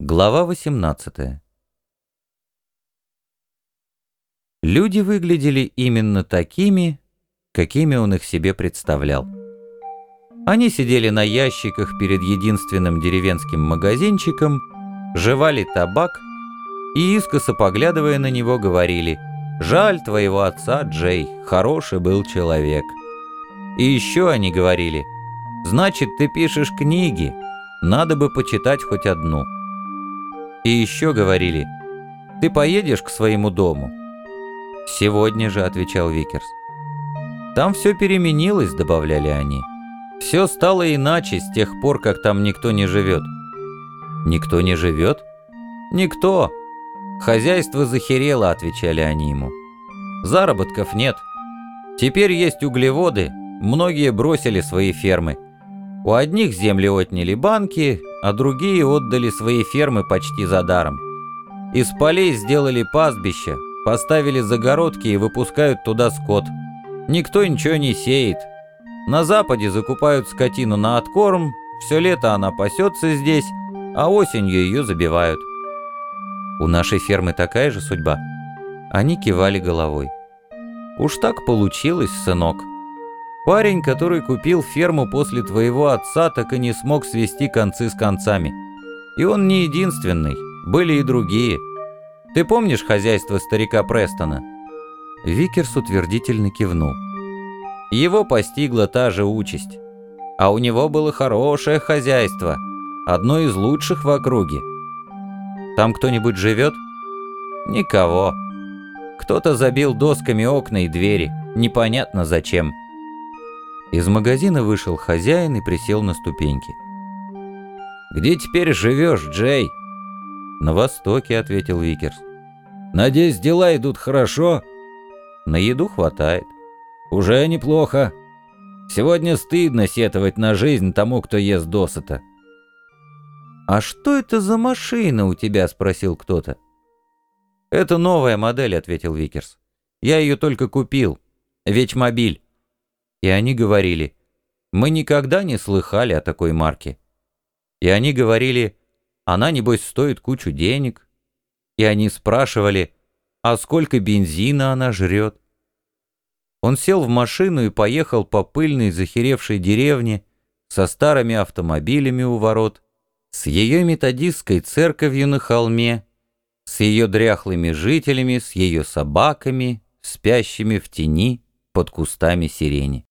Глава 18 Люди выглядели именно такими, какими он их себе представлял. Они сидели на ящиках перед единственным деревенским магазинчиком, жевали табак и, искоса поглядывая на него, говорили «Жаль твоего отца, Джей, хороший был человек». И еще они говорили «Значит, ты пишешь книги, надо бы почитать хоть одну». И еще говорили, «Ты поедешь к своему дому?» «Сегодня же», — отвечал Викерс. «Там все переменилось», — добавляли они. «Все стало иначе с тех пор, как там никто не живет». «Никто не живет?» «Никто. Хозяйство захерело», — отвечали они ему. «Заработков нет. Теперь есть углеводы, многие бросили свои фермы. У одних земли отняли банки, а другие отдали свои фермы почти за даром. Из полей сделали пастбища, поставили загородки и выпускают туда скот. Никто ничего не сеет. На западе закупают скотину на откорм, все лето она пасется здесь, а осенью ее забивают. У нашей фермы такая же судьба. Они кивали головой. Уж так получилось, сынок. Парень, который купил ферму после твоего отца, так и не смог свести концы с концами. И он не единственный, были и другие. Ты помнишь хозяйство старика Престона?» Викерс утвердительно кивнул. Его постигла та же участь. А у него было хорошее хозяйство, одно из лучших в округе. Там кто-нибудь живет? Никого. Кто-то забил досками окна и двери, непонятно зачем. Из магазина вышел хозяин и присел на ступеньки. «Где теперь живешь, Джей?» «На востоке», — ответил Викерс. «Надеюсь, дела идут хорошо?» «На еду хватает». «Уже неплохо. Сегодня стыдно сетовать на жизнь тому, кто ест досыта». «А что это за машина у тебя?» — спросил кто-то. «Это новая модель», — ответил Викерс. «Я ее только купил. Вечмобиль». И они говорили, мы никогда не слыхали о такой марке. И они говорили, она, небось, стоит кучу денег. И они спрашивали, а сколько бензина она жрет. Он сел в машину и поехал по пыльной захеревшей деревне со старыми автомобилями у ворот, с ее методистской церковью на холме, с ее дряхлыми жителями, с ее собаками, спящими в тени под кустами сирени.